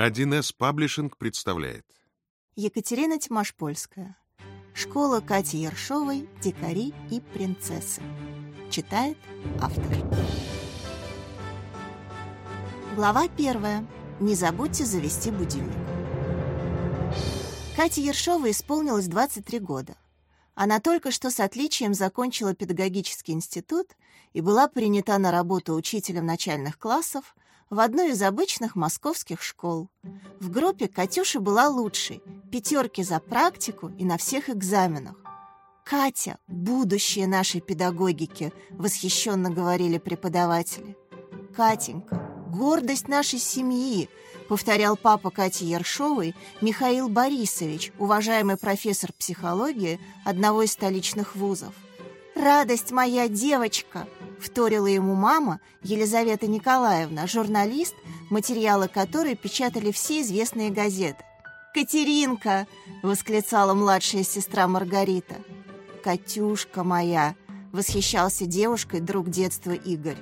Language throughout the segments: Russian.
1С Паблишинг представляет. Екатерина Тимошпольская. Школа Кати Ершовой «Дикари и принцессы». Читает автор. Глава первая. Не забудьте завести будильник. Кате Ершовой исполнилось 23 года. Она только что с отличием закончила педагогический институт и была принята на работу учителем начальных классов в одной из обычных московских школ. В группе Катюша была лучшей, пятерки за практику и на всех экзаменах. «Катя — будущее нашей педагогики», — восхищенно говорили преподаватели. «Катенька, гордость нашей семьи», — повторял папа Кати Ершовой Михаил Борисович, уважаемый профессор психологии одного из столичных вузов. «Радость моя девочка!» Вторила ему мама Елизавета Николаевна, журналист, материалы которой печатали все известные газеты. «Катеринка!» — восклицала младшая сестра Маргарита. «Катюшка моя!» — восхищался девушкой друг детства Игорь.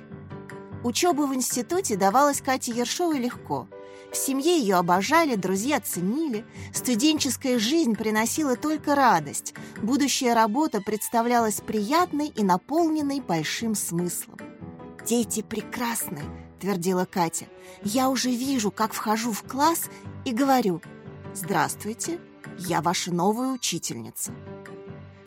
Учеба в институте давалась Кате Ершовой легко — в семье ее обожали, друзья ценили. Студенческая жизнь приносила только радость. Будущая работа представлялась приятной и наполненной большим смыслом. «Дети прекрасны», — твердила Катя. «Я уже вижу, как вхожу в класс и говорю, «Здравствуйте, я ваша новая учительница».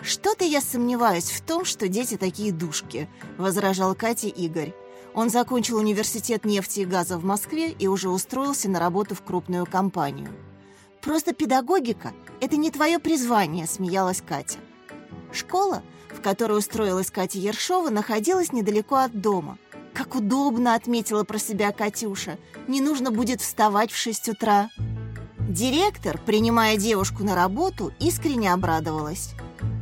«Что-то я сомневаюсь в том, что дети такие душки», — возражал Катя Игорь. Он закончил университет нефти и газа в Москве и уже устроился на работу в крупную компанию. «Просто педагогика — это не твое призвание», — смеялась Катя. Школа, в которой устроилась Катя Ершова, находилась недалеко от дома. «Как удобно!» — отметила про себя Катюша. «Не нужно будет вставать в шесть утра». Директор, принимая девушку на работу, искренне обрадовалась.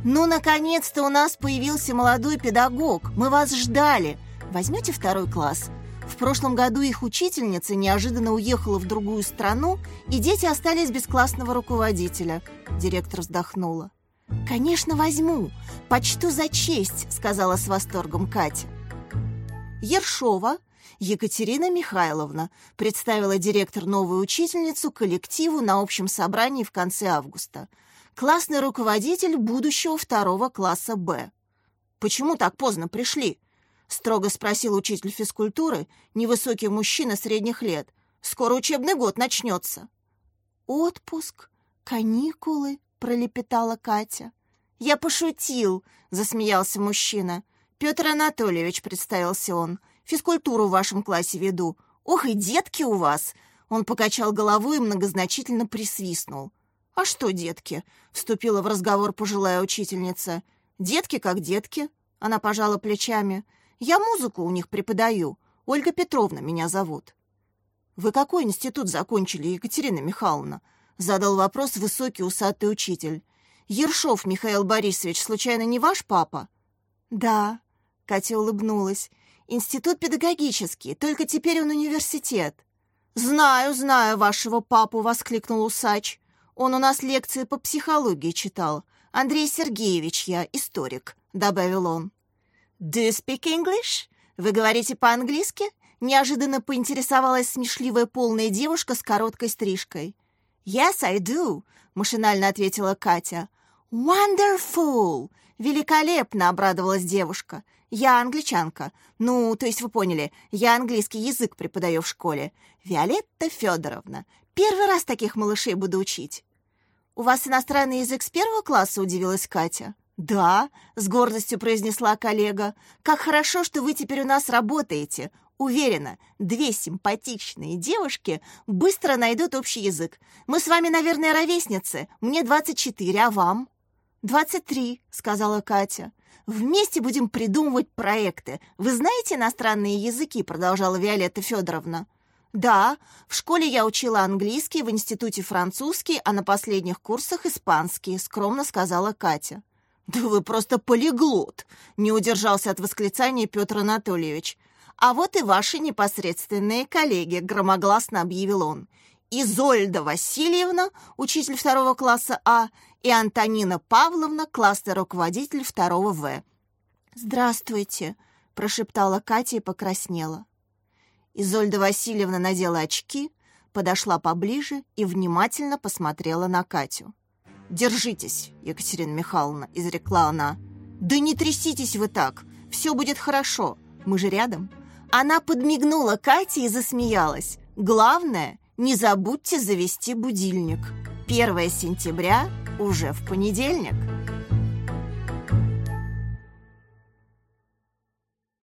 «Ну, наконец-то у нас появился молодой педагог! Мы вас ждали!» Возьмете второй класс? В прошлом году их учительница неожиданно уехала в другую страну, и дети остались без классного руководителя. Директор вздохнула. «Конечно, возьму. Почту за честь», — сказала с восторгом Катя. Ершова Екатерина Михайловна представила директор новую учительницу коллективу на общем собрании в конце августа. Классный руководитель будущего второго класса «Б». «Почему так поздно пришли?» Строго спросил учитель физкультуры, невысокий мужчина средних лет. «Скоро учебный год начнется». «Отпуск, каникулы», — пролепетала Катя. «Я пошутил», — засмеялся мужчина. «Петр Анатольевич», — представился он, — «физкультуру в вашем классе веду. Ох, и детки у вас!» Он покачал головой и многозначительно присвистнул. «А что, детки?» — вступила в разговор пожилая учительница. «Детки как детки», — она пожала плечами. Я музыку у них преподаю. Ольга Петровна меня зовут». «Вы какой институт закончили, Екатерина Михайловна?» Задал вопрос высокий усатый учитель. «Ершов Михаил Борисович, случайно не ваш папа?» «Да», — Катя улыбнулась. «Институт педагогический, только теперь он университет». «Знаю, знаю вашего папу», — воскликнул усач. «Он у нас лекции по психологии читал. Андрей Сергеевич я, историк», — добавил он. «Do you speak English? Вы говорите по-английски?» Неожиданно поинтересовалась смешливая полная девушка с короткой стрижкой. «Yes, I do», — машинально ответила Катя. «Wonderful! Великолепно!» — обрадовалась девушка. «Я англичанка. Ну, то есть вы поняли, я английский язык преподаю в школе. Виолетта Федоровна. Первый раз таких малышей буду учить». «У вас иностранный язык с первого класса?» — удивилась Катя. «Да», — с гордостью произнесла коллега, — «как хорошо, что вы теперь у нас работаете. Уверена, две симпатичные девушки быстро найдут общий язык. Мы с вами, наверное, ровесницы. Мне 24, а вам?» «23», — сказала Катя. «Вместе будем придумывать проекты. Вы знаете иностранные языки?» — продолжала Виолетта Федоровна. «Да, в школе я учила английский, в институте французский, а на последних курсах испанский», — скромно сказала Катя. «Да вы просто полиглот!» — не удержался от восклицания Петр Анатольевич. «А вот и ваши непосредственные коллеги», — громогласно объявил он. «Изольда Васильевна, учитель второго класса А, и Антонина Павловна, классный руководитель второго В». «Здравствуйте», — прошептала Катя и покраснела. Изольда Васильевна надела очки, подошла поближе и внимательно посмотрела на Катю. «Держитесь, Екатерина Михайловна», — изрекла она. «Да не тряситесь вы так, все будет хорошо, мы же рядом». Она подмигнула Кате и засмеялась. «Главное, не забудьте завести будильник. 1 сентября уже в понедельник».